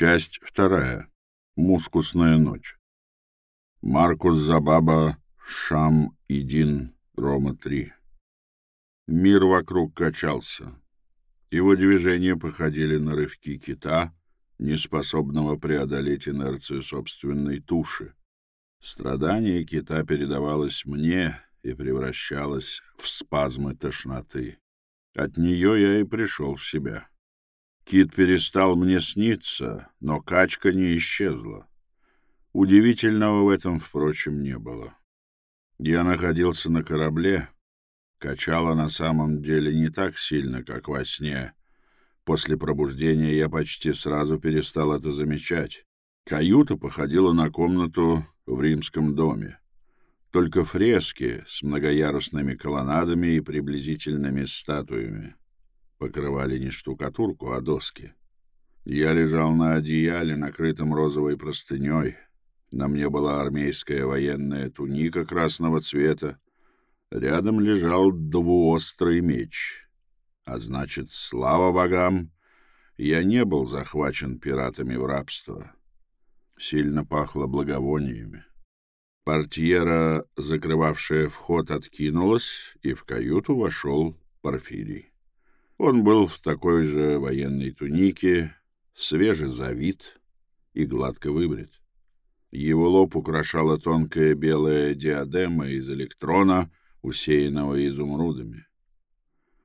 Часть вторая. Мускусная ночь. Маркус Забаба, Шам Идин, Рома-3. Мир вокруг качался. Его движения походили на рывки кита, неспособного преодолеть инерцию собственной туши. Страдание кита передавалось мне и превращалось в спазмы тошноты. От нее я и пришел в себя. Кит перестал мне сниться, но качка не исчезла. Удивительного в этом, впрочем, не было. Я находился на корабле. Качало на самом деле не так сильно, как во сне. После пробуждения я почти сразу перестал это замечать. Каюта походила на комнату в римском доме. Только фрески с многоярусными колоннадами и приблизительными статуями покрывали не штукатурку, а доски. Я лежал на одеяле, накрытом розовой простыней. На мне была армейская военная туника красного цвета. Рядом лежал двуострый меч. А значит, слава богам, я не был захвачен пиратами в рабство. Сильно пахло благовониями. Портьера, закрывавшая вход, откинулась, и в каюту вошел Порфирий. Он был в такой же военной тунике, свежий завит и гладко выбрит. Его лоб украшала тонкая белая диадема из электрона, усеянного изумрудами.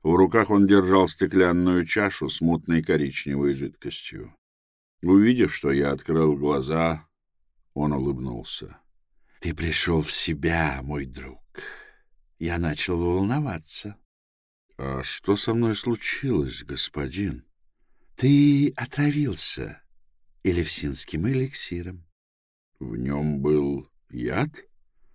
В руках он держал стеклянную чашу с мутной коричневой жидкостью. Увидев, что я открыл глаза, он улыбнулся. — Ты пришел в себя, мой друг. Я начал волноваться. — А что со мной случилось, господин? — Ты отравился элевсинским эликсиром. — В нем был яд?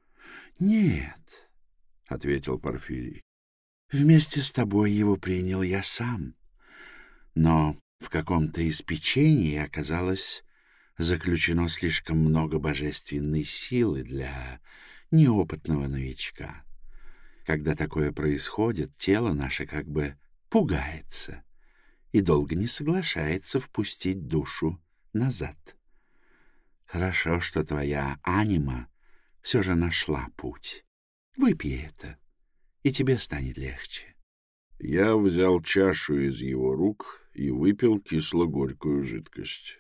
— Нет, — ответил Порфирий. — Вместе с тобой его принял я сам. Но в каком-то из печений оказалось заключено слишком много божественной силы для неопытного новичка. Когда такое происходит, тело наше как бы пугается и долго не соглашается впустить душу назад. Хорошо, что твоя анима все же нашла путь. Выпей это, и тебе станет легче. Я взял чашу из его рук и выпил кисло-горькую жидкость.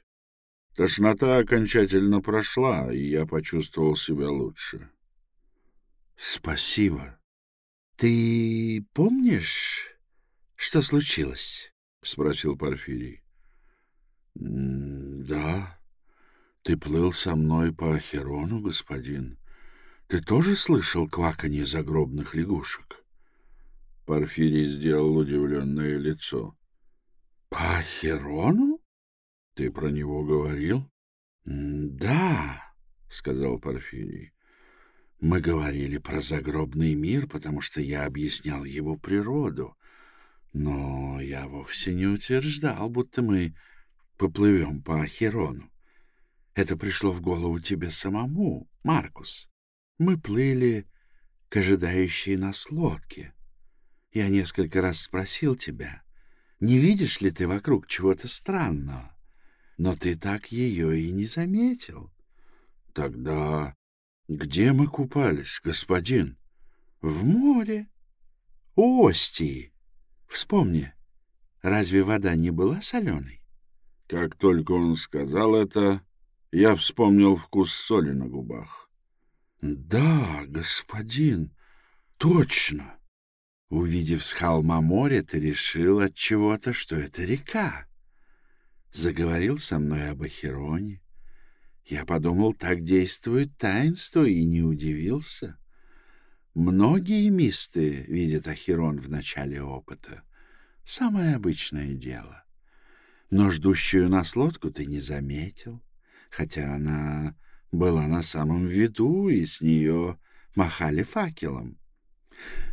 Тошнота окончательно прошла, и я почувствовал себя лучше. — Спасибо, «Ты помнишь, что случилось?» — спросил Порфирий. «Да, ты плыл со мной по Ахерону, господин. Ты тоже слышал кваканье загробных лягушек?» Порфирий сделал удивленное лицо. «По Ахерону? Ты про него говорил?» «Да», — сказал Порфирий. Мы говорили про загробный мир, потому что я объяснял его природу. Но я вовсе не утверждал, будто мы поплывем по Ахерону. Это пришло в голову тебе самому, Маркус. Мы плыли к ожидающей нас лодке. Я несколько раз спросил тебя, не видишь ли ты вокруг чего-то странного, но ты так ее и не заметил. Тогда где мы купались, господин? В море. У Остии. Вспомни, разве вода не была соленой? Как только он сказал это, я вспомнил вкус соли на губах. Да, господин, точно. Увидев с холма море, ты решил от чего-то, что это река. Заговорил со мной об Ахероне, я подумал, так действует таинство, и не удивился. Многие мисты видят Ахирон в начале опыта. Самое обычное дело. Но ждущую нас лодку ты не заметил, хотя она была на самом виду, и с нее махали факелом.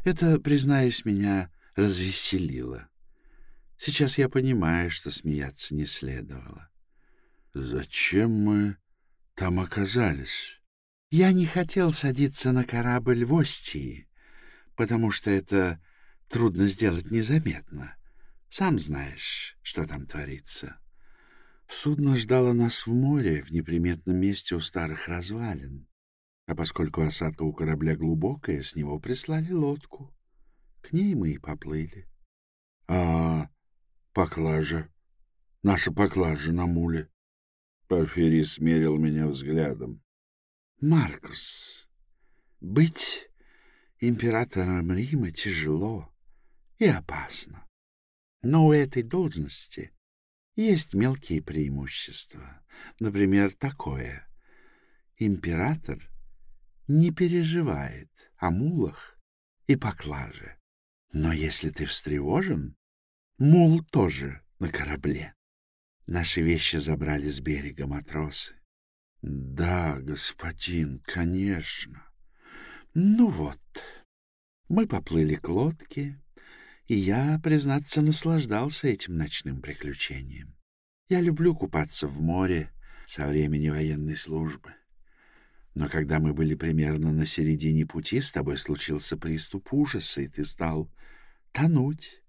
Это, признаюсь, меня развеселило. Сейчас я понимаю, что смеяться не следовало. — Зачем мы там оказались? Я не хотел садиться на корабль в Остии, потому что это трудно сделать незаметно. Сам знаешь, что там творится. Судно ждало нас в море, в неприметном месте у старых развалин. А поскольку осадка у корабля глубокая, с него прислали лодку. К ней мы и поплыли. — А поклажа? Наша поклажа на муле? Порфирий смерил меня взглядом. — Маркус, быть императором Рима тяжело и опасно. Но у этой должности есть мелкие преимущества. Например, такое. Император не переживает о мулах и поклаже. Но если ты встревожен, мул тоже на корабле. Наши вещи забрали с берега матросы. — Да, господин, конечно. Ну вот, мы поплыли к лодке, и я, признаться, наслаждался этим ночным приключением. Я люблю купаться в море со времени военной службы. Но когда мы были примерно на середине пути, с тобой случился приступ ужаса, и ты стал тонуть.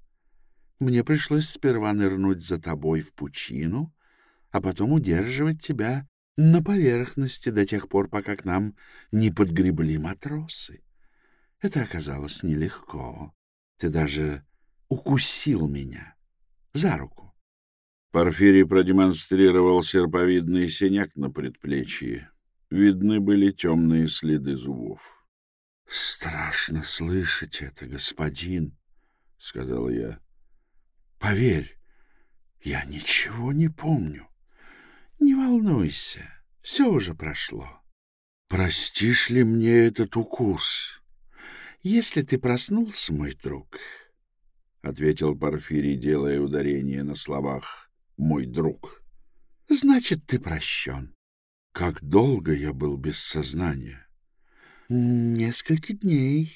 Мне пришлось сперва нырнуть за тобой в пучину, а потом удерживать тебя на поверхности до тех пор, пока к нам не подгребли матросы. Это оказалось нелегко. Ты даже укусил меня за руку. Порфирий продемонстрировал серповидный синяк на предплечье. Видны были темные следы зубов. — Страшно слышать это, господин, — сказал я. — Поверь, я ничего не помню. Не волнуйся, все уже прошло. Простишь ли мне этот укус? Если ты проснулся, мой друг, — ответил Порфирий, делая ударение на словах «мой друг», — значит, ты прощен. Как долго я был без сознания? Несколько дней.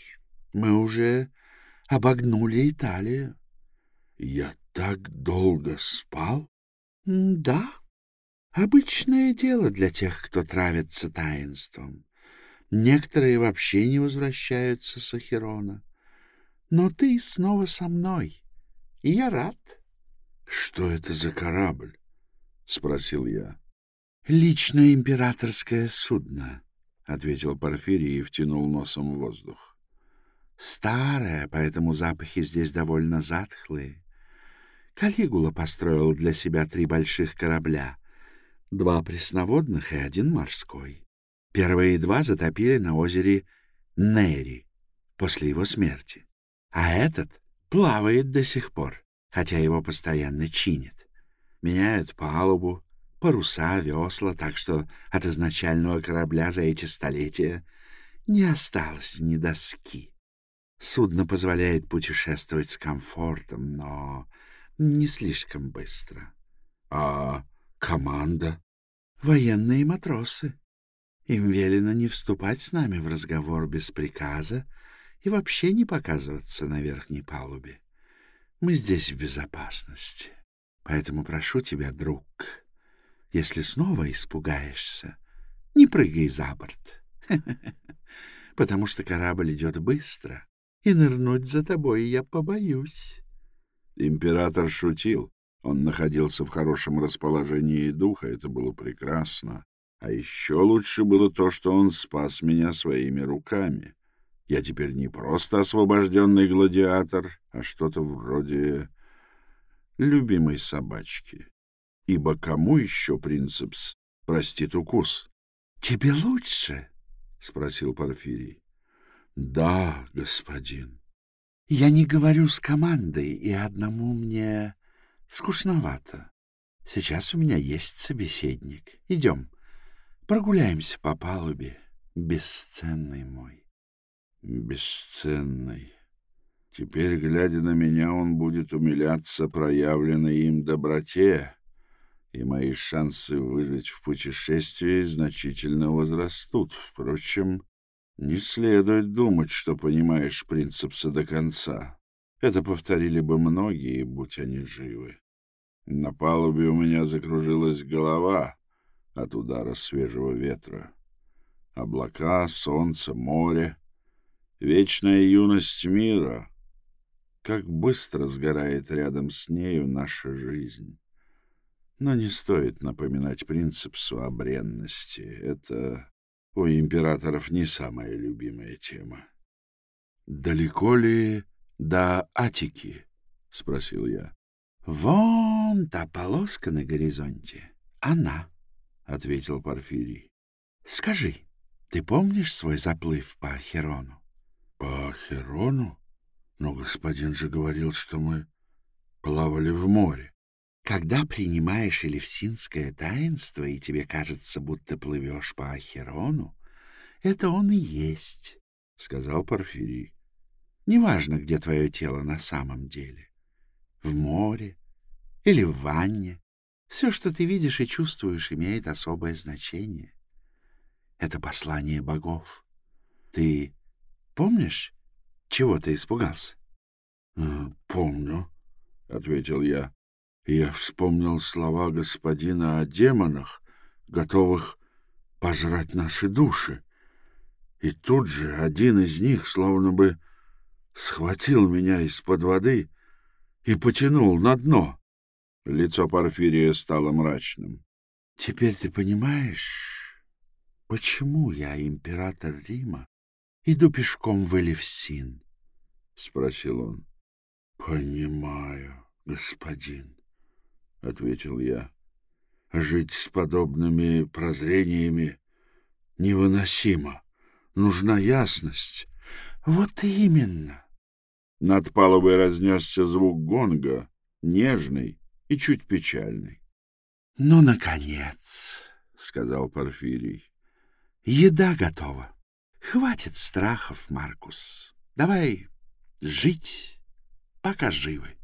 Мы уже обогнули Италию. Я так долго спал? Да. Обычное дело для тех, кто травится таинством. Некоторые вообще не возвращаются с Ахерона. Но ты снова со мной, и я рад. — Что это за корабль? — спросил я. Личное императорское судно, — ответил Порфирий и втянул носом в воздух. Старое, поэтому запахи здесь довольно затхлые. Калигула построил для себя три больших корабля, два пресноводных и один морской. Первые два затопили на озере Нери после его смерти, а этот плавает до сих пор, хотя его постоянно чинят. Меняют палубу, паруса, весла, так что от изначального корабля за эти столетия не осталось ни доски. Судно позволяет путешествовать с комфортом, но не слишком быстро. А команда? Военные матросы. Им велено не вступать с нами в разговор без приказа и вообще не показываться на верхней палубе. Мы здесь в безопасности. Поэтому прошу тебя, друг, если снова испугаешься, не прыгай за борт. Потому что корабль идет быстро, и нырнуть за тобой я побоюсь. Император шутил. Он находился в хорошем расположении духа, это было прекрасно. А еще лучше было то, что он спас меня своими руками. Я теперь не просто освобожденный гладиатор, а что-то вроде любимой собачки. Ибо кому еще принцепс простит укус? — Тебе лучше? — спросил Порфирий. — Да, господин. — Я не говорю с командой, и одному мне скучновато. Сейчас у меня есть собеседник. Идем, прогуляемся по палубе, бесценный мой. Бесценный. Теперь, глядя на меня, он будет умиляться проявленной им доброте, и мои шансы выжить в путешествии значительно возрастут. Впрочем, не следует думать, что понимаешь принципса до конца. Это повторили бы многие, будь они живы. На палубе у меня закружилась голова от удара свежего ветра. Облака, солнце, море, вечная юность мира. Как быстро сгорает рядом с нею наша жизнь. Но не стоит напоминать принципсу о бренности. Это у императоров не самая любимая тема. — Далеко ли до Атики? — спросил я. — Вон та полоска на горизонте. Она, — ответил Порфирий. — Скажи, ты помнишь свой заплыв по Ахерону? — По Ахерону? Но господин же говорил, что мы плавали в море. Когда принимаешь элевсинское таинство, и тебе кажется, будто плывешь по Ахерону, это он и есть, — сказал Порфирий. Неважно, где твое тело на самом деле. В море или в ванне. Все, что ты видишь и чувствуешь, имеет особое значение. Это послание богов. Ты помнишь, чего ты испугался? «Э, — Помню, — ответил я. Я вспомнил слова господина о демонах, готовых пожрать наши души. И тут же один из них словно бы схватил меня из-под воды и потянул на дно. Лицо Порфирия стало мрачным. — Теперь ты понимаешь, почему я, император Рима, иду пешком в Элевсин? — спросил он. — Понимаю, господин, — ответил я. — Жить с подобными прозрениями невыносимо. Нужна ясность. — Вот именно. Над палубой разнесся звук гонга, нежный и чуть печальный. — Ну, наконец, — сказал Порфирий. — Еда готова. Хватит страхов, Маркус. Давай жить, пока живы.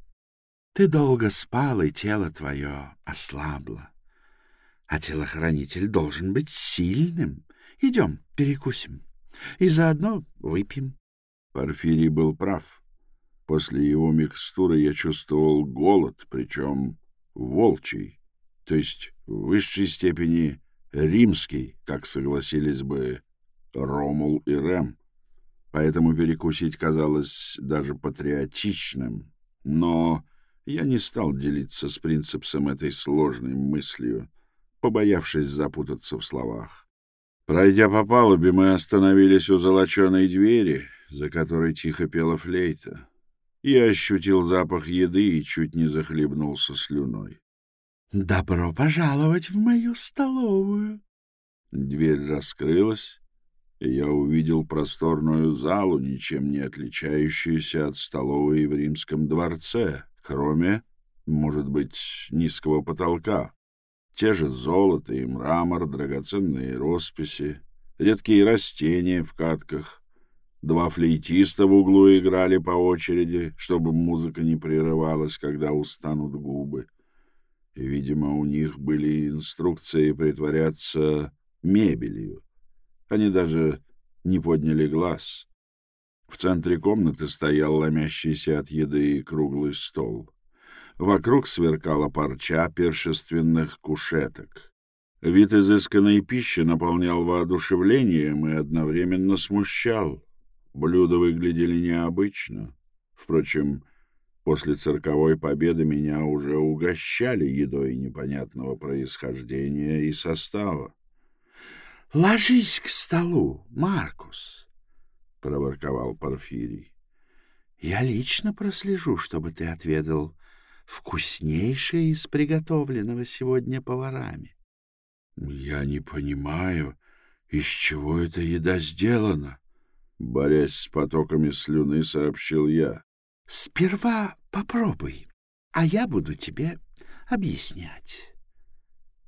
Ты долго спал, и тело твое ослабло. А телохранитель должен быть сильным. Идем, перекусим. И заодно выпьем. Порфирий был прав. После его микстуры я чувствовал голод, причем волчий, то есть в высшей степени римский, как согласились бы Ромул и Рем поэтому перекусить казалось даже патриотичным. Но я не стал делиться с принципсом этой сложной мыслью, побоявшись запутаться в словах. Пройдя по палубе, мы остановились у золоченой двери, за которой тихо пела флейта. Я ощутил запах еды и чуть не захлебнулся слюной. «Добро пожаловать в мою столовую!» Дверь раскрылась, и я увидел просторную залу, ничем не отличающуюся от столовой в римском дворце, кроме, может быть, низкого потолка. Те же золото и мрамор, драгоценные росписи, редкие растения в катках. Два флейтиста в углу играли по очереди, чтобы музыка не прерывалась, когда устанут губы. Видимо, у них были инструкции притворяться мебелью. Они даже не подняли глаз. В центре комнаты стоял ломящийся от еды круглый стол. Вокруг сверкала парча першественных кушеток. Вид изысканной пищи наполнял воодушевлением и одновременно смущал. Блюда выглядели необычно. Впрочем, после цирковой победы меня уже угощали едой непонятного происхождения и состава. — Ложись к столу, Маркус, — проворковал Порфирий. — Я лично прослежу, чтобы ты отведал вкуснейшее из приготовленного сегодня поварами. — Я не понимаю, из чего эта еда сделана, — борясь с потоками слюны, сообщил я. — Сперва попробуй, а я буду тебе объяснять.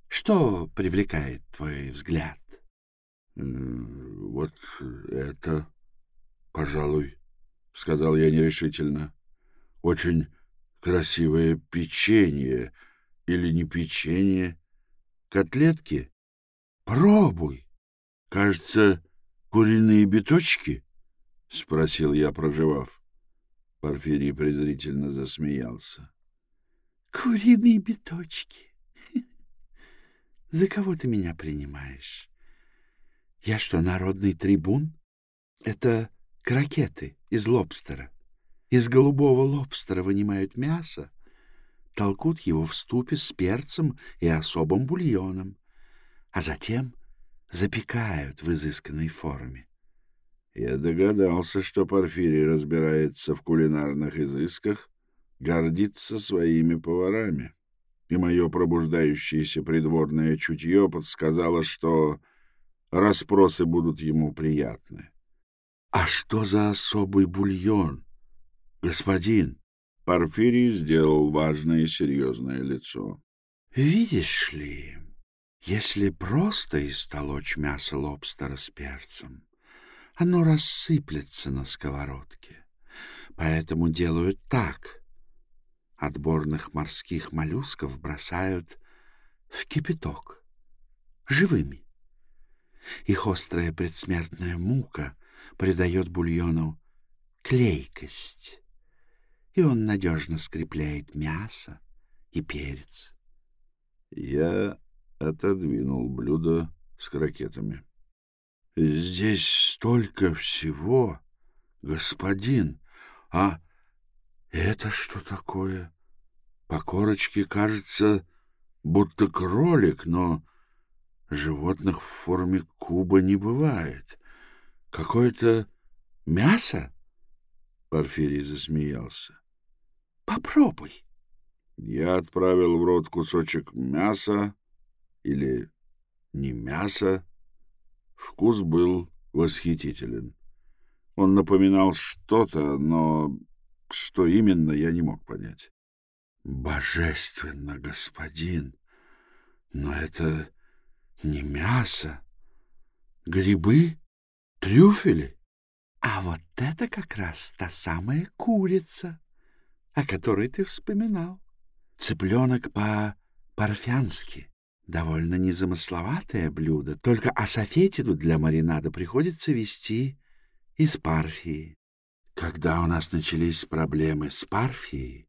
Что привлекает твой взгляд? «Вот это, пожалуй», — сказал я нерешительно. «Очень красивое печенье или не печенье? Котлетки? Пробуй. Кажется, куриные биточки?» — спросил я, проживав. Порфирий презрительно засмеялся. «Куриные биточки? За кого ты меня принимаешь?» Я что, народный трибун? Это крокеты из лобстера. Из голубого лобстера вынимают мясо, толкут его в ступе с перцем и особым бульоном, а затем запекают в изысканной форме. Я догадался, что Порфирий разбирается в кулинарных изысках, гордится своими поварами. И мое пробуждающееся придворное чутье подсказало, что расспросы будут ему приятны. — А что за особый бульон, господин? Порфирий сделал важное и серьезное лицо. — Видишь ли, если просто истолочь мясо лобстера с перцем, оно рассыплется на сковородке. Поэтому делают так. Отборных морских моллюсков бросают в кипяток, живыми. Их острая предсмертная мука придает бульону клейкость, и он надежно скрепляет мясо и перец. Я отодвинул блюдо с крокетами. — Здесь столько всего, господин. А это что такое? По корочке кажется, будто кролик, но животных в форме куба не бывает. Какое-то мясо? Порфирий засмеялся. — Попробуй. Я отправил в рот кусочек мяса, или не мясо. Вкус был восхитителен. Он напоминал что-то, но что именно, я не мог понять. «Божественно, господин! Но это не мясо. Грибы? Трюфели? А вот это как раз та самая курица, о которой ты вспоминал. Цыпленок по-парфянски. Довольно незамысловатое блюдо, только асафетиду для маринада приходится вести из Парфии. Когда у нас начались проблемы с Парфией,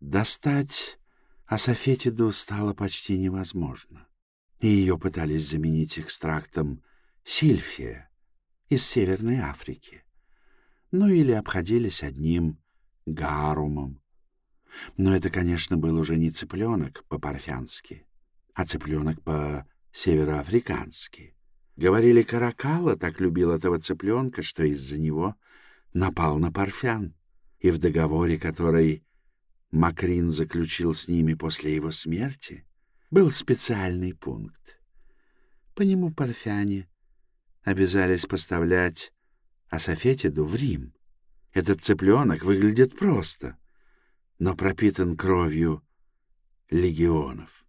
достать асафетиду стало почти невозможно, и ее пытались заменить экстрактом сильфия из Северной Африки, ну или обходились одним гарумом. Но это, конечно, был уже не цыпленок по-парфянски, а цыпленок по-североафрикански. Говорили, Каракала так любил этого цыпленка, что из-за него напал на Парфян. И в договоре, который Макрин заключил с ними после его смерти, был специальный пункт. По нему парфяне обязались поставлять Асафетиду в Рим. Этот цыпленок выглядит просто, но пропитан кровью легионов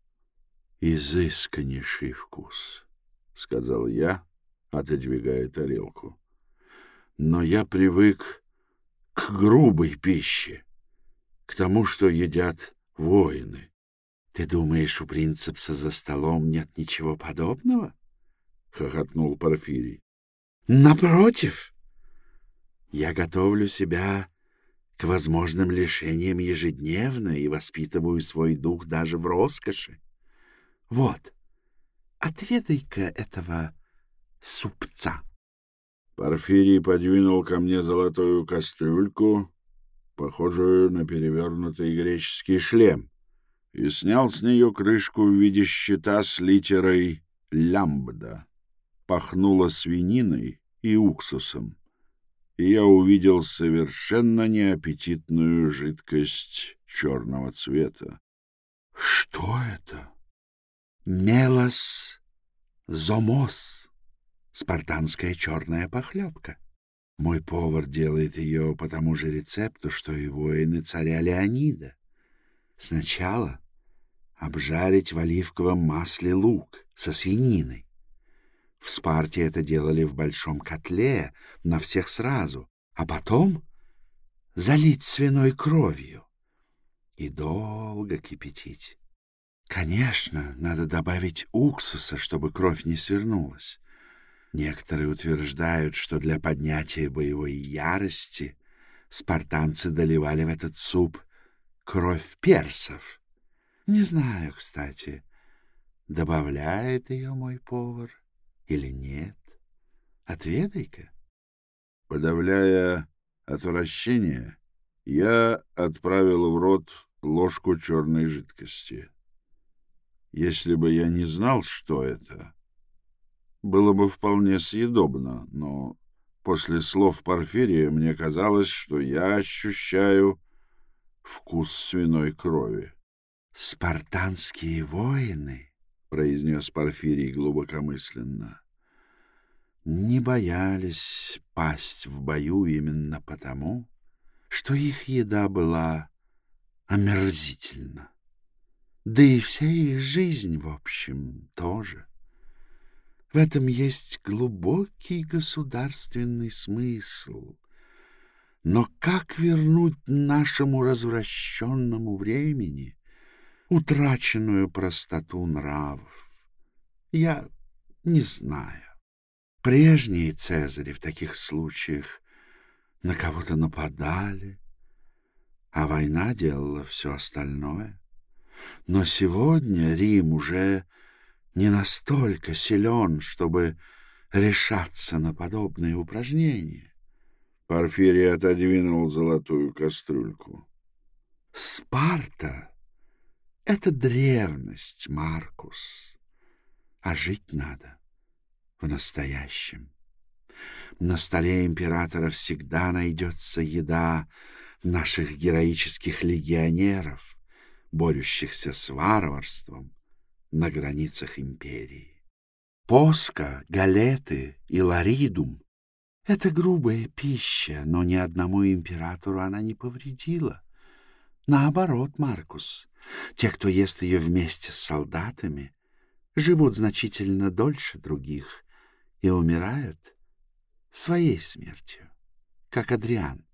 изысканнейший вкус, — сказал я, отодвигая тарелку. Но я привык к грубой пище, к тому, что едят воины. Ты думаешь, у принцепса за столом нет ничего подобного? — хохотнул Порфирий. — Напротив, я готовлю себя к возможным лишениям ежедневно и воспитываю свой дух даже в роскоши. Вот, отведай-ка этого супца. Порфирий подвинул ко мне золотую кастрюльку, похожую на перевернутый греческий шлем, и снял с нее крышку в виде щита с литерой «лямбда». Пахнуло свининой и уксусом, и я увидел совершенно неаппетитную жидкость черного цвета. — Что это? Мелос зомос, спартанская черная похлебка. Мой повар делает ее по тому же рецепту, что и воины царя Леонида. Сначала обжарить в оливковом масле лук со свининой. В Спарте это делали в большом котле, на всех сразу, а потом залить свиной кровью и долго кипятить. Конечно, надо добавить уксуса, чтобы кровь не свернулась. Некоторые утверждают, что для поднятия боевой ярости спартанцы доливали в этот суп кровь персов. Не знаю, кстати, добавляет ее мой повар или нет. Отведай-ка. Подавляя отвращение, я отправил в рот ложку черной жидкости. Если бы я не знал, что это, было бы вполне съедобно, но после слов Порфирия мне казалось, что я ощущаю вкус свиной крови. «Спартанские воины», — произнес Порфирий глубокомысленно, — «не боялись пасть в бою именно потому, что их еда была омерзительна. Да и вся их жизнь, в общем, тоже. В этом есть глубокий государственный смысл. Но как вернуть нашему развращенному времени утраченную простоту нравов? Я не знаю. Прежние цезари в таких случаях на кого-то нападали, а война делала все остальное. Но сегодня Рим уже не настолько силен, чтобы решаться на подобные упражнения. Порфирий отодвинул золотую кастрюльку. Спарта — это древность, Маркус, а жить надо в настоящем. На столе императора всегда найдется еда наших героических легионеров, борющихся с варварством на границах империи. Поска, галеты и ларидум — это грубая пища, но ни одному императору она не повредила. Наоборот, Маркус, те, кто ест ее вместе с солдатами, живут значительно дольше других и умирают своей смертью, как Адриан.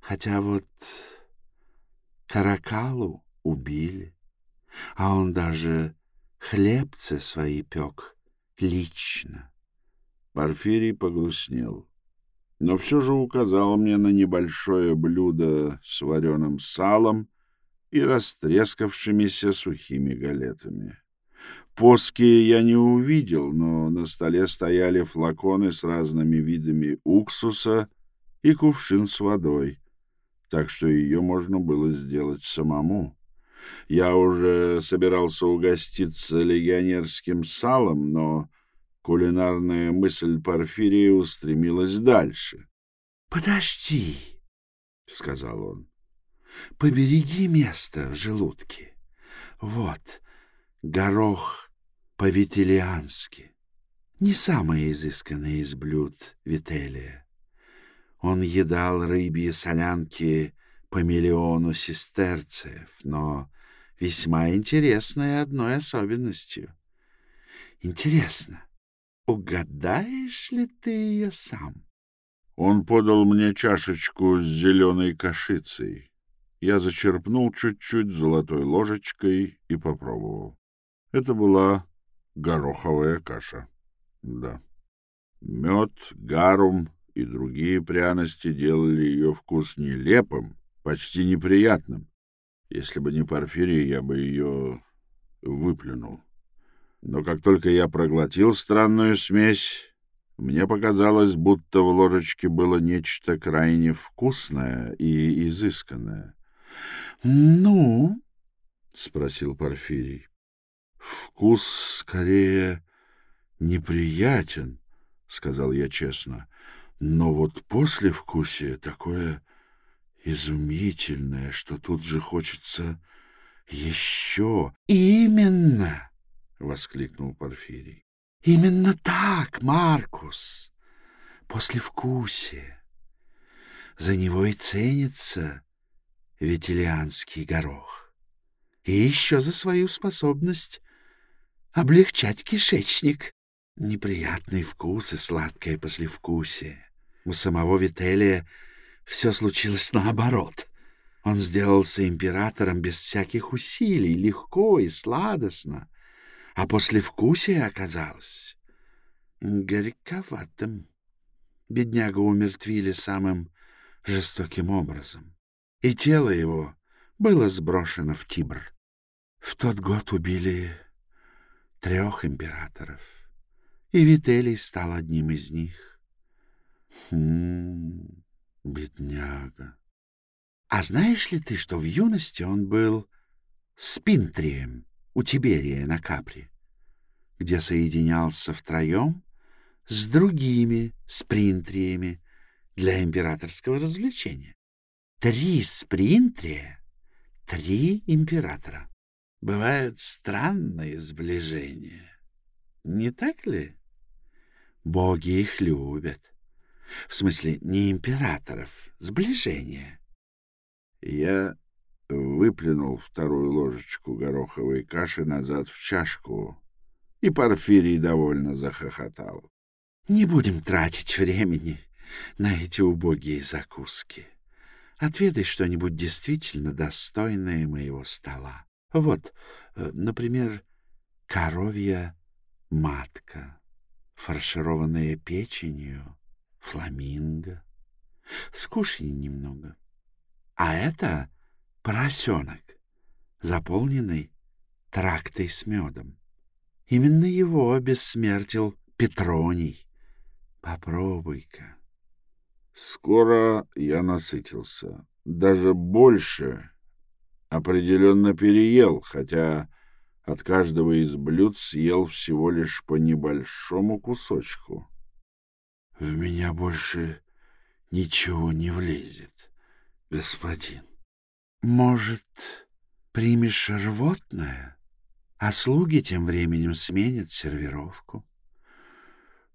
Хотя вот Каракалу убили, а он даже хлебцы свои пек лично. Порфирий погрустнел, но все же указал мне на небольшое блюдо с вареным салом и растрескавшимися сухими галетами. Поски я не увидел, но на столе стояли флаконы с разными видами уксуса и кувшин с водой, так что ее можно было сделать самому. Я уже собирался угоститься легионерским салом, но кулинарная мысль Порфирия устремилась дальше. — Подожди, — сказал он, — побереги место в желудке. Вот, горох по-витилиански. Не самое изысканное из блюд Вителия. Он едал рыбьи солянки по миллиону сестерцев, но весьма интересной одной особенностью. Интересно, угадаешь ли ты ее сам? Он подал мне чашечку с зеленой кашицей. Я зачерпнул чуть-чуть золотой ложечкой и попробовал. Это была гороховая каша. Да. Мед, гарум и другие пряности делали ее вкус нелепым, почти неприятным. Если бы не Порфирий, я бы ее выплюнул. Но как только я проглотил странную смесь, мне показалось, будто в ложечке было нечто крайне вкусное и изысканное. — Ну? — спросил Порфирий. Вкус скорее неприятен, — сказал я честно, — но вот послевкусие такое изумительное, что тут же хочется еще. — Именно! — воскликнул Порфирий. — Именно так, Маркус! Послевкусие. За него и ценится ветилианский горох. И еще за свою способность облегчать кишечник. Неприятный вкус и сладкое послевкусие. У самого Вителия все случилось наоборот. Он сделался императором без всяких усилий, легко и сладостно, а послевкусие оказалось горьковатым. Бедняга умертвили самым жестоким образом, и тело его было сброшено в Тибр. В тот год убили трех императоров, и Вителий стал одним из них. Хм, бедняга. А знаешь ли ты, что в юности он был спинтрием у Тиберия на Капри, где соединялся втроем с другими спринтриями для императорского развлечения? Три спринтрия, три императора. Бывают странные сближения. Не так ли? Боги их любят. В смысле, не императоров, сближения. Я выплюнул вторую ложечку гороховой каши назад в чашку, и Порфирий довольно захохотал. — Не будем тратить времени на эти убогие закуски. Отведай что-нибудь действительно достойное моего стола. Вот, э, например, коровья матка, фаршированная печенью, фламинго. Скушай немного. А это поросенок, заполненный трактой с медом. Именно его обессмертил Петроний. Попробуй-ка. Скоро я насытился. Даже больше определенно переел, хотя от каждого из блюд съел всего лишь по небольшому кусочку. — В меня больше ничего не влезет, господин. Может, примешь рвотное, а слуги тем временем сменят сервировку?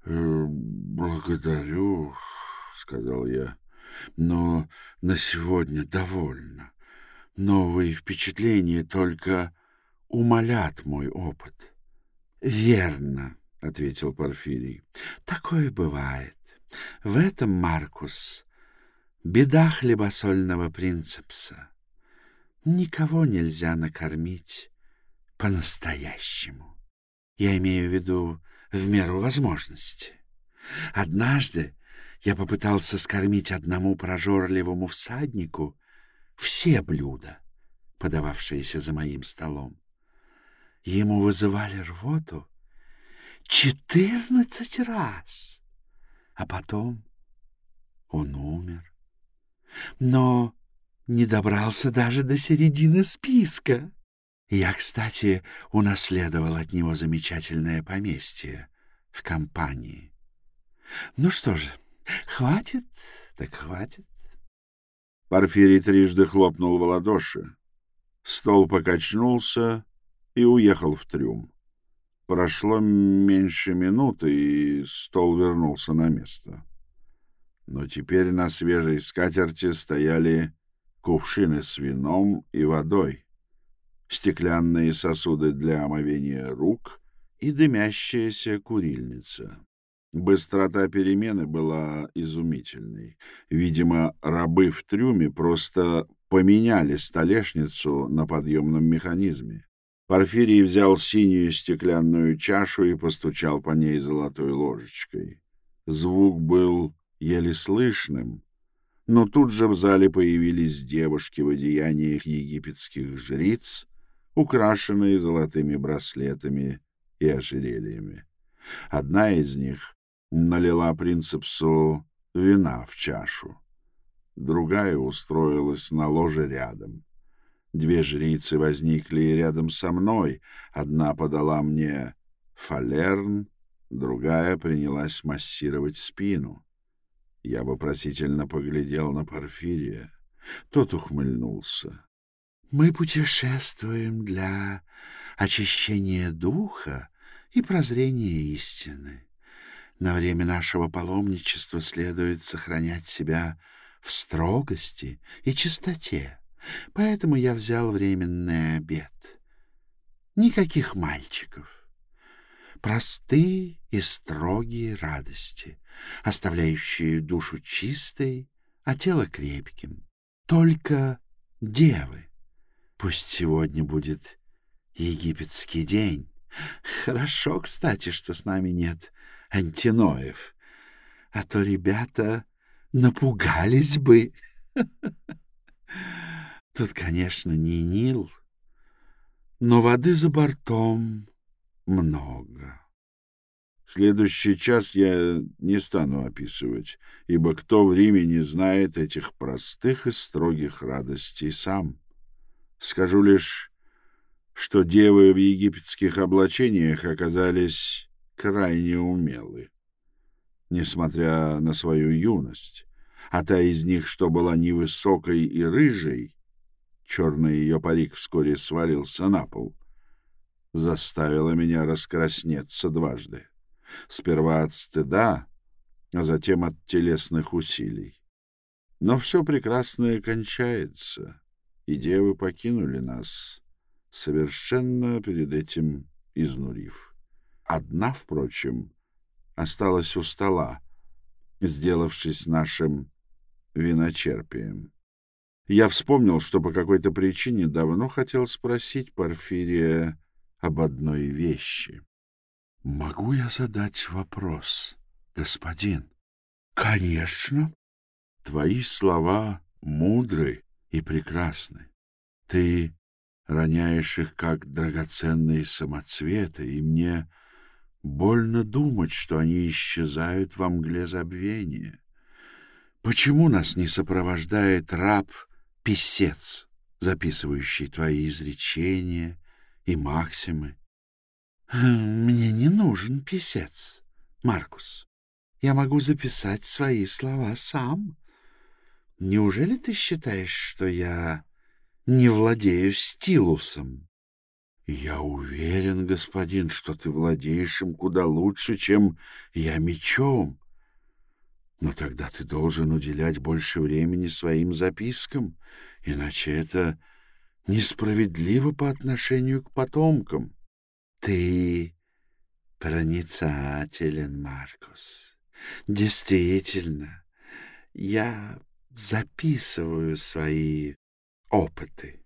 «Э, — Благодарю, — сказал я, — но на сегодня довольно. Новые впечатления только умолят мой опыт. — Верно, — ответил Порфирий. — Такое бывает. В этом, Маркус, беда хлебосольного принцепса. Никого нельзя накормить по-настоящему. Я имею в виду в меру возможности. Однажды я попытался скормить одному прожорливому всаднику все блюда, подававшиеся за моим столом. Ему вызывали рвоту четырнадцать раз, а потом он умер. Но не добрался даже до середины списка. Я, кстати, унаследовал от него замечательное поместье в компании. Ну что же, хватит, так хватит. Порфирий трижды хлопнул в ладоши. Стол покачнулся и уехал в трюм. Прошло меньше минуты, и стол вернулся на место. Но теперь на свежей скатерти стояли кувшины с вином и водой, стеклянные сосуды для омовения рук и дымящаяся курильница. Быстрота перемены была изумительной. Видимо, рабы в трюме просто поменяли столешницу на подъемном механизме. Порфирий взял синюю стеклянную чашу и постучал по ней золотой ложечкой. Звук был еле слышным, но тут же в зале появились девушки в одеяниях египетских жриц, украшенные золотыми браслетами и ожерельями. Одна из них налила принцепсу вина в чашу. Другая устроилась на ложе рядом. Две жрицы возникли рядом со мной. Одна подала мне фалерн, другая принялась массировать спину. Я вопросительно поглядел на Порфирия. Тот ухмыльнулся. — Мы путешествуем для очищения духа и прозрения истины. На время нашего паломничества следует сохранять себя в строгости и чистоте, поэтому я взял временный обед. Никаких мальчиков. Простые и строгие радости, оставляющие душу чистой, а тело крепким. Только девы. Пусть сегодня будет египетский день. Хорошо, кстати, что с нами нет антиноев, а то ребята напугались бы. Тут, конечно, не Нил, но воды за бортом много. Следующий час я не стану описывать, ибо кто в Риме не знает этих простых и строгих радостей сам. Скажу лишь, что девы в египетских облачениях оказались крайне умелы, несмотря на свою юность, а та из них, что была невысокой и рыжей, черный ее парик вскоре свалился на пол, заставила меня раскраснеться дважды. Сперва от стыда, а затем от телесных усилий. Но все прекрасное кончается, и девы покинули нас, совершенно перед этим изнурив. Одна, впрочем, осталась у стола, сделавшись нашим виночерпием. Я вспомнил, что по какой-то причине давно хотел спросить Порфирия об одной вещи. — Могу я задать вопрос, господин? — Конечно. Твои слова мудры и прекрасны. Ты роняешь их, как драгоценные самоцветы, и мне больно думать, что они исчезают во мгле забвения. Почему нас не сопровождает раб-писец, записывающий твои изречения и максимы? Мне не нужен писец, Маркус. Я могу записать свои слова сам. Неужели ты считаешь, что я не владею стилусом? Я уверен, господин, что ты владеешь им куда лучше, чем я мечом. Но тогда ты должен уделять больше времени своим запискам, иначе это несправедливо по отношению к потомкам. Ты проницателен, Маркус. Действительно, я записываю свои опыты.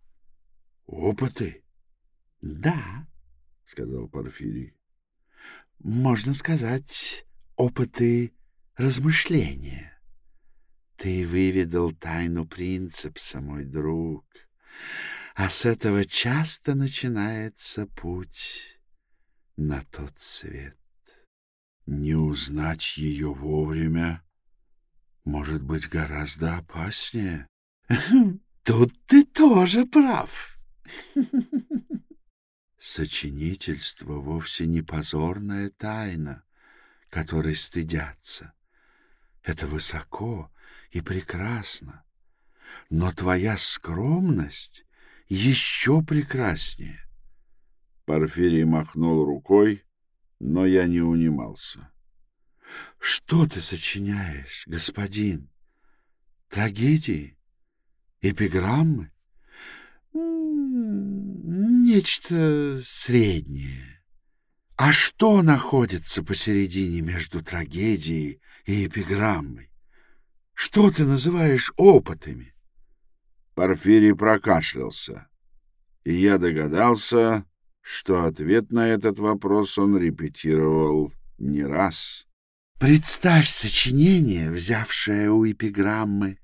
Опыты? Да, сказал Порфирий. Можно сказать, опыты размышления. Ты выведал тайну принципса, мой друг, а с этого часто начинается путь на тот свет. Не узнать ее вовремя может быть гораздо опаснее. Тут ты тоже прав. Сочинительство вовсе не позорная тайна, которой стыдятся. Это высоко и прекрасно. Но твоя скромность еще прекраснее. Порфирий махнул рукой, но я не унимался. — Что ты сочиняешь, господин? Трагедии? Эпиграммы? — Нечто среднее. А что находится посередине между трагедией и эпиграммой? Что ты называешь опытами? Порфирий прокашлялся, и я догадался, что ответ на этот вопрос он репетировал не раз. Представь сочинение, взявшее у эпиграммы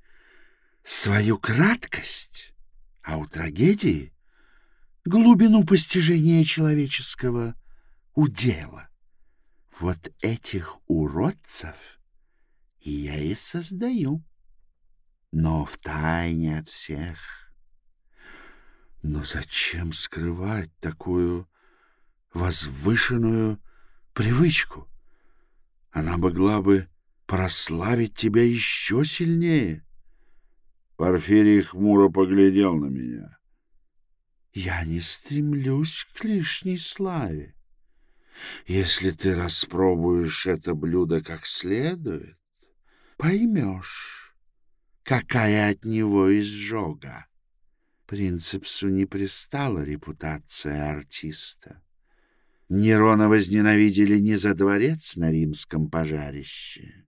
свою краткость, а у трагедии — глубину постижения человеческого удела. Вот этих уродцев я и создаю, но в тайне от всех. Но зачем скрывать такую возвышенную привычку? Она могла бы прославить тебя еще сильнее. Порфирий хмуро поглядел на меня. Я не стремлюсь к лишней славе. Если ты распробуешь это блюдо как следует, поймешь, какая от него изжога. Принцепсу не пристала репутация артиста. Нерона возненавидели не за дворец на римском пожарище,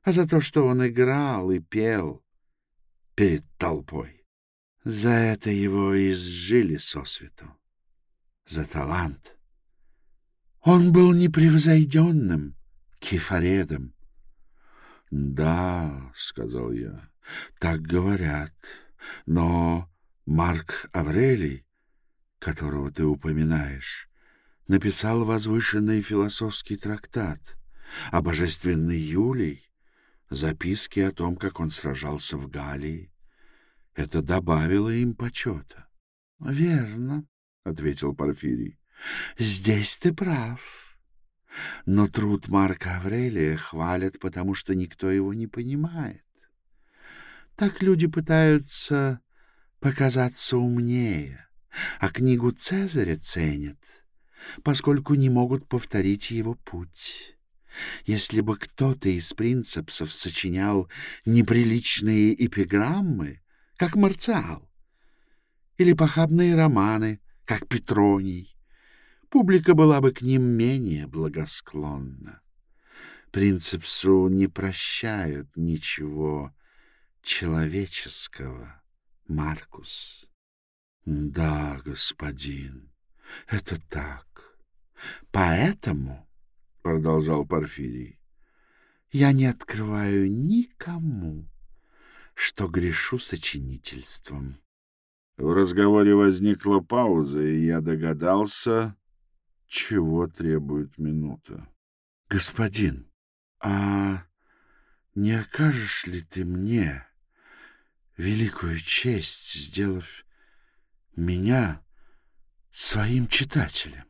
а за то, что он играл и пел перед толпой. За это его изжили сосвету, за талант. Он был непревзойденным кефаредом. — Да, — сказал я, — так говорят, но Марк Аврелий, которого ты упоминаешь, написал возвышенный философский трактат, а божественный Юлий — записки о том, как он сражался в Галлии. Это добавило им почета. — Верно, — ответил Порфирий. — Здесь ты прав. Но труд Марка Аврелия хвалят, потому что никто его не понимает. Так люди пытаются показаться умнее, а книгу Цезаря ценят, поскольку не могут повторить его путь. Если бы кто-то из принципсов сочинял неприличные эпиграммы, как Марциал, или похабные романы, как Петроний, публика была бы к ним менее благосклонна. Принципсу не прощают ничего человеческого, Маркус. Да, господин, это так. Поэтому, — продолжал Порфирий, — я не открываю никому, что грешу сочинительством. В разговоре возникла пауза, и я догадался, чего требует минута. — Господин, а не окажешь ли ты мне великую честь, сделав меня своим читателем?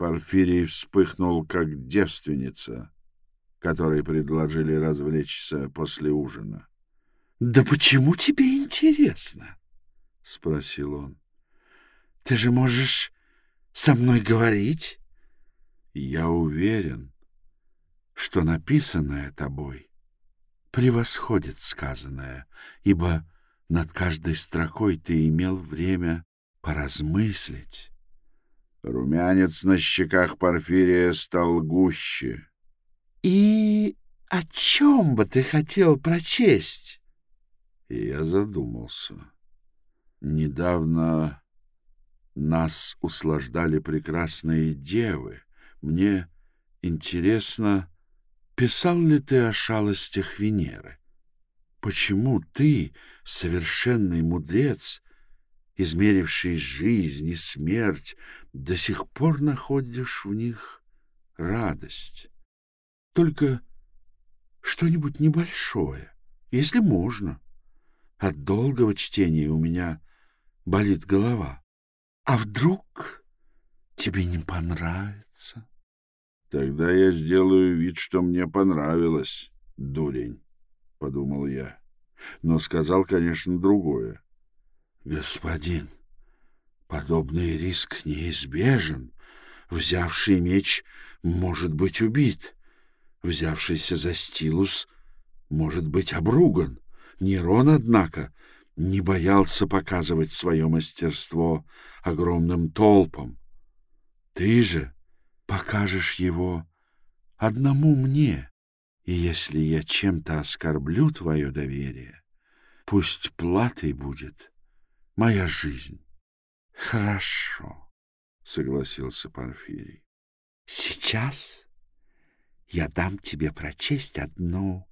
Порфирий вспыхнул, как девственница, которой предложили развлечься после ужина. — Да почему тебе интересно? — спросил он. — Ты же можешь со мной говорить? — Я уверен, что написанное тобой превосходит сказанное, ибо над каждой строкой ты имел время поразмыслить. Румянец на щеках Порфирия стал гуще. — И о чем бы ты хотел прочесть? И я задумался. Недавно нас услаждали прекрасные девы. Мне интересно, писал ли ты о шалостях Венеры? Почему ты, совершенный мудрец, измеривший жизнь и смерть, до сих пор находишь в них радость? Только что-нибудь небольшое, если можно. От долгого чтения у меня болит голова. А вдруг тебе не понравится? Тогда я сделаю вид, что мне понравилось, дурень, — подумал я. Но сказал, конечно, другое. Господин, подобный риск неизбежен. Взявший меч может быть убит. Взявшийся за стилус может быть обруган. Нерон, однако, не боялся показывать свое мастерство огромным толпам. Ты же покажешь его одному мне, и если я чем-то оскорблю твое доверие, пусть платой будет моя жизнь. — Хорошо, — согласился Порфирий. — Сейчас я дам тебе прочесть одну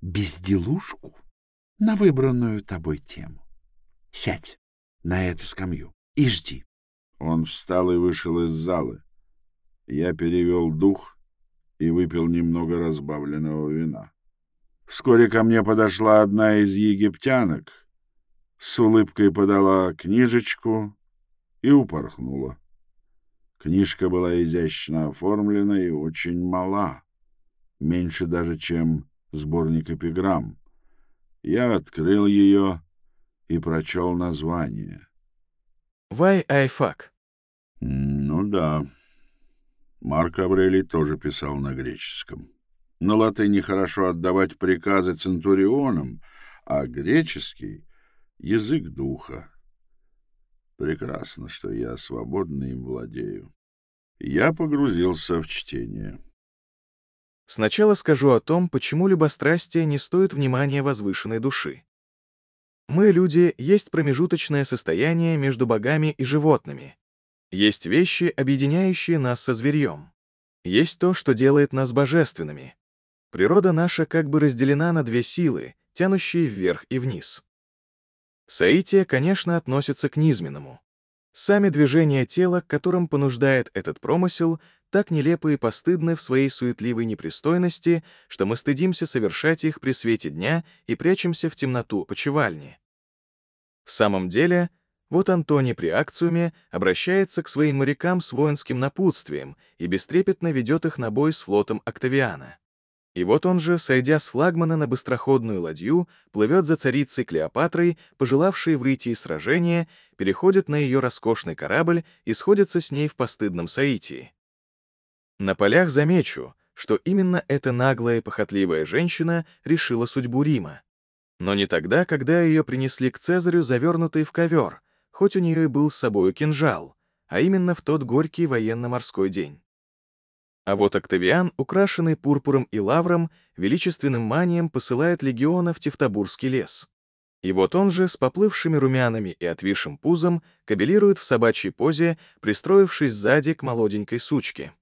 безделушку, на выбранную тобой тему. Сядь на эту скамью и жди. Он встал и вышел из залы. Я перевел дух и выпил немного разбавленного вина. Вскоре ко мне подошла одна из египтянок, с улыбкой подала книжечку и упорхнула. Книжка была изящно оформлена и очень мала, меньше даже, чем сборник эпиграмм. Я открыл ее и прочел название. «Why I fuck?» Ну да. Марк Аврелий тоже писал на греческом. На латыни хорошо отдавать приказы центурионам, а греческий — язык духа. Прекрасно, что я свободно им владею. Я погрузился в чтение. Сначала скажу о том, почему любострастие не стоит внимания возвышенной души. Мы, люди, есть промежуточное состояние между богами и животными. Есть вещи, объединяющие нас со зверьем. Есть то, что делает нас божественными. Природа наша как бы разделена на две силы, тянущие вверх и вниз. Саития, конечно, относится к низменному. Сами движения тела, к которым понуждает этот промысел, так нелепы и постыдны в своей суетливой непристойности, что мы стыдимся совершать их при свете дня и прячемся в темноту почевальни. В самом деле, вот Антоний при акциуме обращается к своим морякам с воинским напутствием и бестрепетно ведет их на бой с флотом Октавиана. И вот он же, сойдя с флагмана на быстроходную ладью, плывет за царицей Клеопатрой, пожелавшей выйти из сражения, переходит на ее роскошный корабль и сходится с ней в постыдном соитии. На полях замечу, что именно эта наглая похотливая женщина решила судьбу Рима. Но не тогда, когда ее принесли к Цезарю, завернутый в ковер, хоть у нее и был с собою кинжал, а именно в тот горький военно-морской день. А вот Октавиан, украшенный пурпуром и лавром, величественным манием посылает легиона в Тевтобурский лес. И вот он же с поплывшими румянами и отвисшим пузом кабелирует в собачьей позе, пристроившись сзади к молоденькой сучке.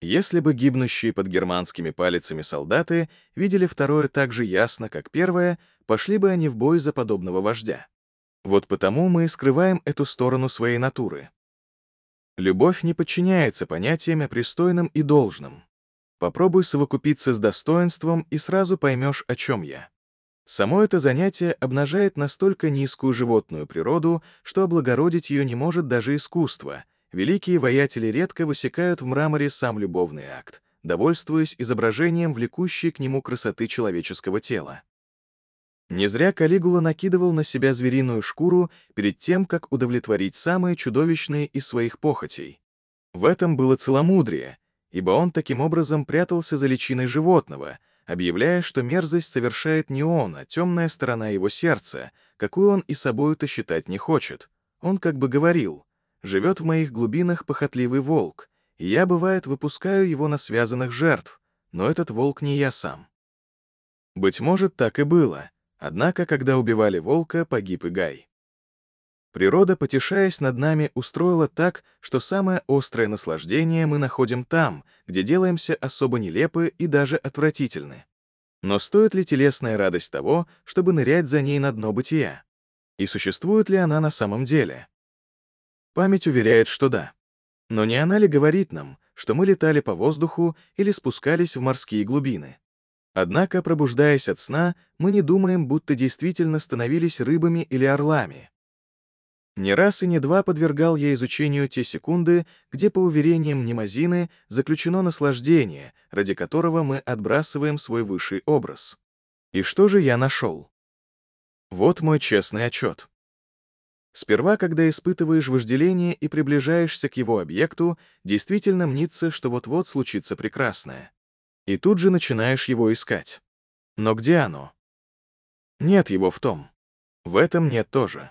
Если бы гибнущие под германскими палицами солдаты видели второе так же ясно, как первое, пошли бы они в бой за подобного вождя. Вот потому мы и скрываем эту сторону своей натуры. Любовь не подчиняется понятиям о пристойном и должном. Попробуй совокупиться с достоинством, и сразу поймешь, о чем я. Само это занятие обнажает настолько низкую животную природу, что облагородить ее не может даже искусство. Великие воятели редко высекают в мраморе сам любовный акт, довольствуясь изображением влекущей к нему красоты человеческого тела. Не зря Калигула накидывал на себя звериную шкуру перед тем, как удовлетворить самые чудовищные из своих похотей. В этом было целомудрие, ибо он таким образом прятался за личиной животного, объявляя, что мерзость совершает не он, а темная сторона его сердца, какую он и собою-то считать не хочет. Он как бы говорил, «Живет в моих глубинах похотливый волк, и я, бывает, выпускаю его на связанных жертв, но этот волк не я сам». Быть может, так и было — Однако, когда убивали волка, погиб и Гай. Природа, потешаясь над нами, устроила так, что самое острое наслаждение мы находим там, где делаемся особо нелепы и даже отвратительны. Но стоит ли телесная радость того, чтобы нырять за ней на дно бытия? И существует ли она на самом деле? Память уверяет, что да. Но не она ли говорит нам, что мы летали по воздуху или спускались в морские глубины? Однако, пробуждаясь от сна, мы не думаем, будто действительно становились рыбами или орлами. Не раз и не два подвергал я изучению те секунды, где, по уверениям Немазины, заключено наслаждение, ради которого мы отбрасываем свой высший образ. И что же я нашел? Вот мой честный отчет. Сперва, когда испытываешь вожделение и приближаешься к его объекту, действительно мнится, что вот-вот случится прекрасное и тут же начинаешь его искать. Но где оно? Нет его в том. В этом нет тоже.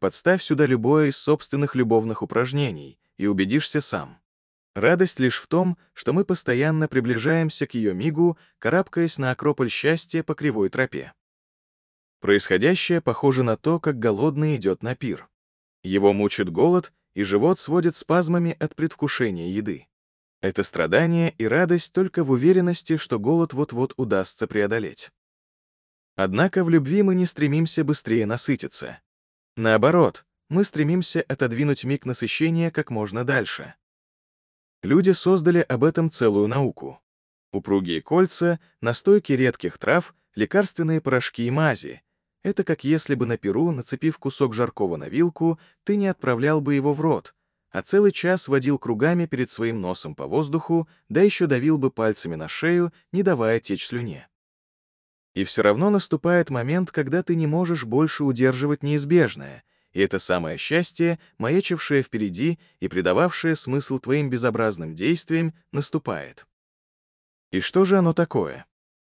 Подставь сюда любое из собственных любовных упражнений и убедишься сам. Радость лишь в том, что мы постоянно приближаемся к ее мигу, карабкаясь на акрополь счастья по кривой тропе. Происходящее похоже на то, как голодный идет на пир. Его мучит голод, и живот сводит спазмами от предвкушения еды. Это страдание и радость только в уверенности, что голод вот-вот удастся преодолеть. Однако в любви мы не стремимся быстрее насытиться. Наоборот, мы стремимся отодвинуть миг насыщения как можно дальше. Люди создали об этом целую науку. Упругие кольца, настойки редких трав, лекарственные порошки и мази. Это как если бы на перу, нацепив кусок жаркого на вилку, ты не отправлял бы его в рот, а целый час водил кругами перед своим носом по воздуху, да еще давил бы пальцами на шею, не давая течь слюне. И все равно наступает момент, когда ты не можешь больше удерживать неизбежное, и это самое счастье, маячившее впереди и придававшее смысл твоим безобразным действиям, наступает. И что же оно такое?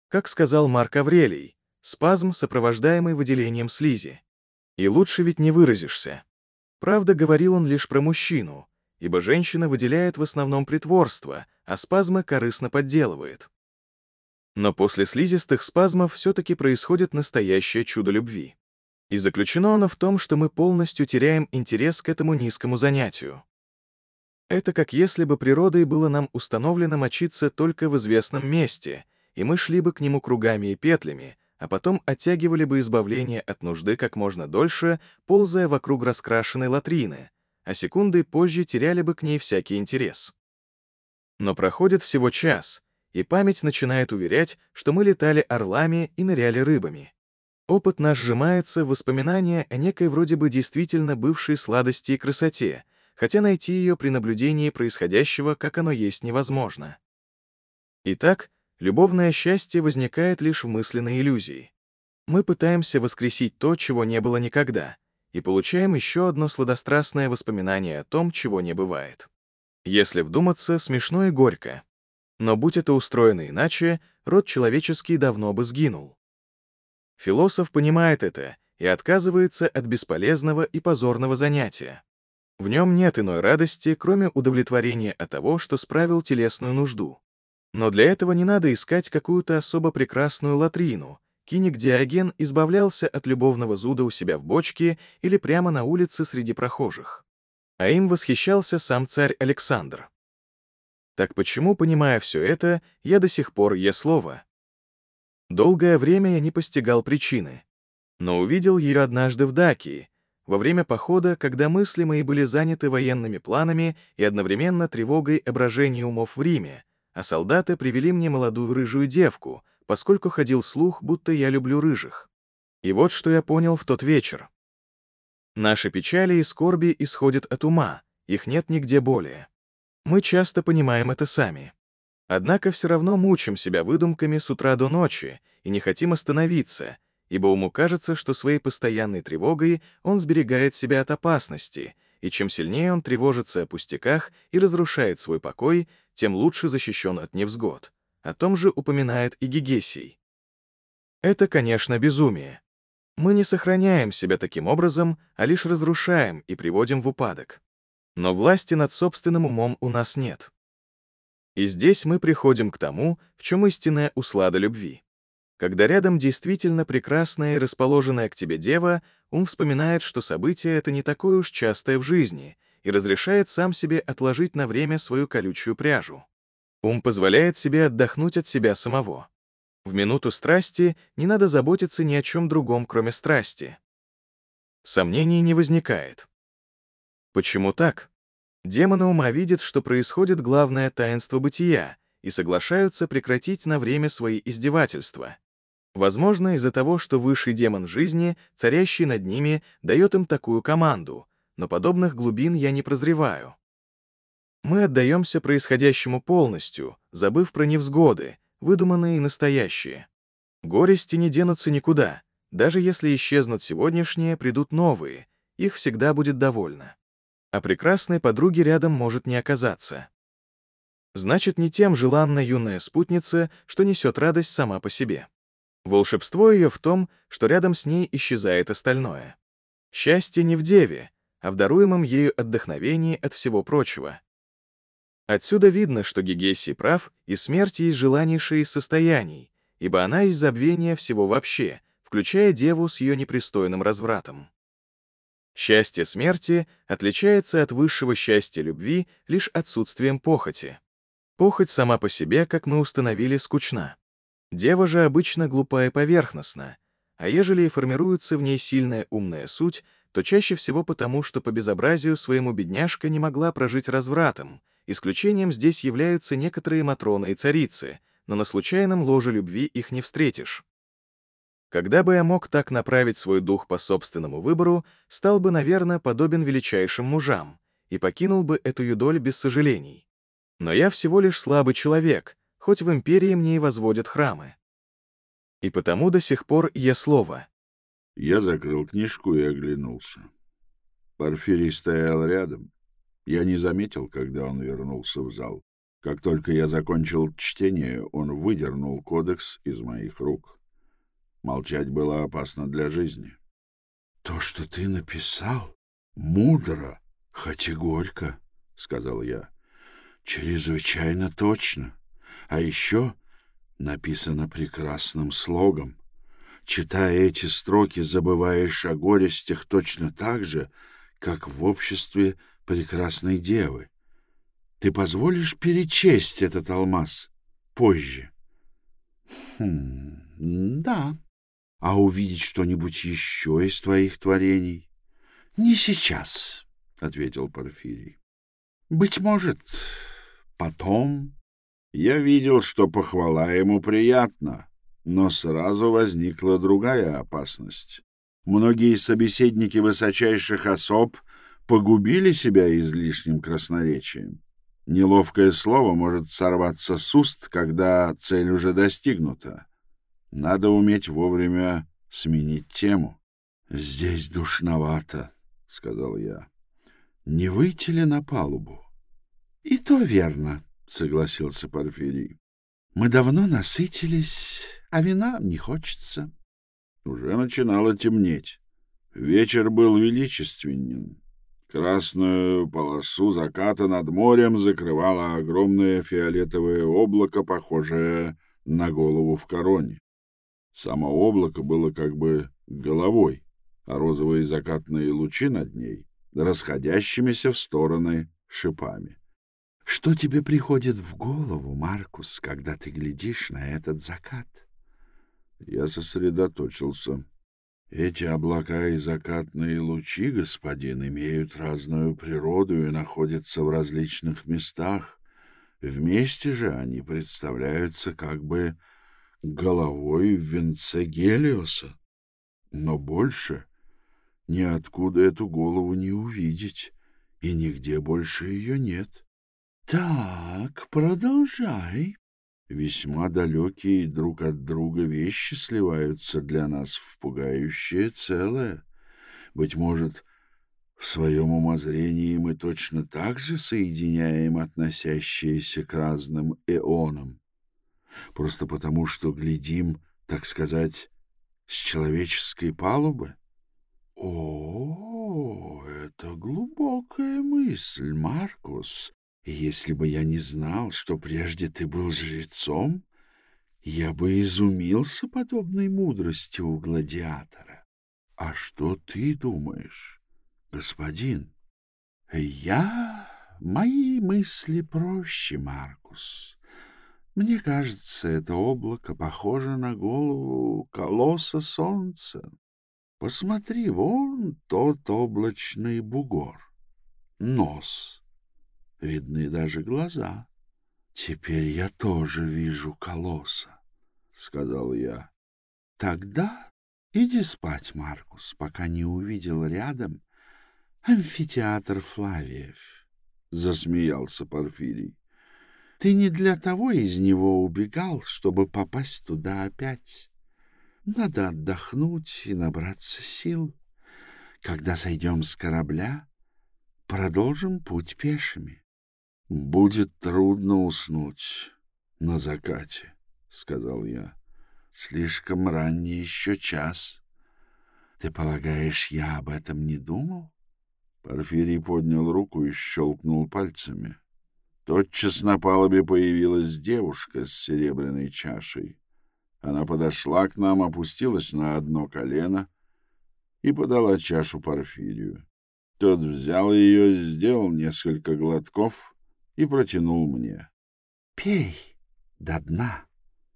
Как сказал Марк Аврелий, спазм, сопровождаемый выделением слизи. И лучше ведь не выразишься. Правда, говорил он лишь про мужчину, ибо женщина выделяет в основном притворство, а спазмы корыстно подделывает. Но после слизистых спазмов все-таки происходит настоящее чудо любви. И заключено оно в том, что мы полностью теряем интерес к этому низкому занятию. Это как если бы природой было нам установлено мочиться только в известном месте, и мы шли бы к нему кругами и петлями, а потом оттягивали бы избавление от нужды как можно дольше, ползая вокруг раскрашенной латрины, а секунды позже теряли бы к ней всякий интерес. Но проходит всего час, и память начинает уверять, что мы летали орлами и ныряли рыбами. Опыт наш сжимается в воспоминания о некой вроде бы действительно бывшей сладости и красоте, хотя найти ее при наблюдении происходящего, как оно есть, невозможно. Итак, любовное счастье возникает лишь в мысленной иллюзии. Мы пытаемся воскресить то, чего не было никогда, и получаем еще одно сладострастное воспоминание о том, чего не бывает. Если вдуматься, смешно и горько. Но будь это устроено иначе, род человеческий давно бы сгинул. Философ понимает это и отказывается от бесполезного и позорного занятия. В нем нет иной радости, кроме удовлетворения от того, что справил телесную нужду. Но для этого не надо искать какую-то особо прекрасную латрину. Киник Диоген избавлялся от любовного зуда у себя в бочке или прямо на улице среди прохожих. А им восхищался сам царь Александр. Так почему, понимая все это, я до сих пор е слово? Долгое время я не постигал причины, но увидел ее однажды в Дакии, во время похода, когда мысли мои были заняты военными планами и одновременно тревогой о брожении умов в Риме, а солдаты привели мне молодую рыжую девку, поскольку ходил слух, будто я люблю рыжих. И вот что я понял в тот вечер. Наши печали и скорби исходят от ума, их нет нигде более. Мы часто понимаем это сами. Однако все равно мучим себя выдумками с утра до ночи и не хотим остановиться, ибо уму кажется, что своей постоянной тревогой он сберегает себя от опасности, и чем сильнее он тревожится о пустяках и разрушает свой покой, тем лучше защищен от невзгод. О том же упоминает и Гегесий. Это, конечно, безумие. Мы не сохраняем себя таким образом, а лишь разрушаем и приводим в упадок. Но власти над собственным умом у нас нет. И здесь мы приходим к тому, в чем истинная услада любви. Когда рядом действительно прекрасная и расположенная к тебе дева, ум вспоминает, что событие это не такое уж частое в жизни и разрешает сам себе отложить на время свою колючую пряжу. Ум позволяет себе отдохнуть от себя самого. В минуту страсти не надо заботиться ни о чем другом, кроме страсти. Сомнений не возникает. Почему так? Демоны ума видят, что происходит главное таинство бытия, и соглашаются прекратить на время свои издевательства. Возможно, из-за того, что высший демон жизни, царящий над ними, дает им такую команду, но подобных глубин я не прозреваю. Мы отдаемся происходящему полностью, забыв про невзгоды, выдуманные и настоящие. Горести не денутся никуда, даже если исчезнут сегодняшние, придут новые, их всегда будет довольно а прекрасной подруги рядом может не оказаться. Значит, не тем желанна юная спутница, что несет радость сама по себе. Волшебство ее в том, что рядом с ней исчезает остальное. Счастье не в деве, а в даруемом ею отдохновении от всего прочего. Отсюда видно, что Гегесий прав, и смерть есть желаннейшее из состояний, ибо она есть забвение всего вообще, включая деву с ее непристойным развратом. Счастье смерти отличается от высшего счастья любви лишь отсутствием похоти. Похоть сама по себе, как мы установили, скучна. Дева же обычно глупа и поверхностна, а ежели и формируется в ней сильная умная суть, то чаще всего потому, что по безобразию своему бедняжка не могла прожить развратом. Исключением здесь являются некоторые матроны и царицы, но на случайном ложе любви их не встретишь. Когда бы я мог так направить свой дух по собственному выбору, стал бы, наверное, подобен величайшим мужам и покинул бы эту юдоль без сожалений. Но я всего лишь слабый человек, хоть в империи мне и возводят храмы. И потому до сих пор я слово. Я закрыл книжку и оглянулся. Порфирий стоял рядом. Я не заметил, когда он вернулся в зал. Как только я закончил чтение, он выдернул кодекс из моих рук. Молчать было опасно для жизни. — То, что ты написал, мудро, хоть и горько, — сказал я. — Чрезвычайно точно. А еще написано прекрасным слогом. Читая эти строки, забываешь о горестях точно так же, как в обществе прекрасной девы. Ты позволишь перечесть этот алмаз позже? — Хм, да, а увидеть что-нибудь еще из твоих творений? Не сейчас. — ответил Порфирий. — Быть может, потом... Я видел, что похвала ему приятна, но сразу возникла другая опасность. Многие собеседники высочайших особ погубили себя излишним красноречием. Неловкое слово может сорваться с уст, когда цель уже достигнута. Надо уметь вовремя сменить тему. — Здесь душновато, — сказал я. — Не выйти ли на палубу? — И то верно, — согласился Порфирий. — Мы давно насытились, а вина не хочется. Уже начинало темнеть. Вечер был величественен. Красную полосу заката над морем закрывало огромное фиолетовое облако, похожее на голову в короне. Само облако было как бы головой, а розовые закатные лучи над ней расходящимися в стороны шипами. Что тебе приходит в голову, Маркус, когда ты глядишь на этот закат? Я сосредоточился. Эти облака и закатные лучи, господин, имеют разную природу и находятся в различных местах. Вместе же они представляются как бы головой в венце Гелиоса. Но больше ниоткуда эту голову не увидеть, и нигде больше ее нет. — Так, продолжай. Весьма далекие друг от друга вещи сливаются для нас в пугающее целое. Быть может, в своем умозрении мы точно так же соединяем относящиеся к разным эонам. Просто потому, что глядим, так сказать, с человеческой палубы? О, это глубокая мысль, Маркус. Если бы я не знал, что прежде ты был жрецом, я бы изумился подобной мудрости у гладиатора. А что ты думаешь, господин? Я... Мои мысли проще, Маркус. Мне кажется, это облако похоже на голову колосса солнца. Посмотри, вон тот облачный бугор. Нос. Видны даже глаза. Теперь я тоже вижу колосса, — сказал я. Тогда иди спать, Маркус, пока не увидел рядом амфитеатр Флавиев, — засмеялся Порфирий. Ты не для того из него убегал, чтобы попасть туда опять. Надо отдохнуть и набраться сил. Когда сойдем с корабля, продолжим путь пешими. — Будет трудно уснуть на закате, — сказал я. — Слишком ранний еще час. Ты полагаешь, я об этом не думал? Порфирий поднял руку и щелкнул пальцами. — Тотчас на палубе появилась девушка с серебряной чашей. Она подошла к нам, опустилась на одно колено и подала чашу Порфирию. Тот взял ее, сделал несколько глотков и протянул мне. — Пей до дна.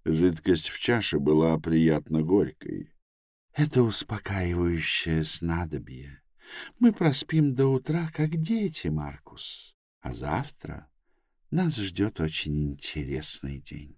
Жидкость в чаше была приятно горькой. — Это успокаивающее снадобье. Мы проспим до утра, как дети, Маркус. А завтра нас ждет очень интересный день.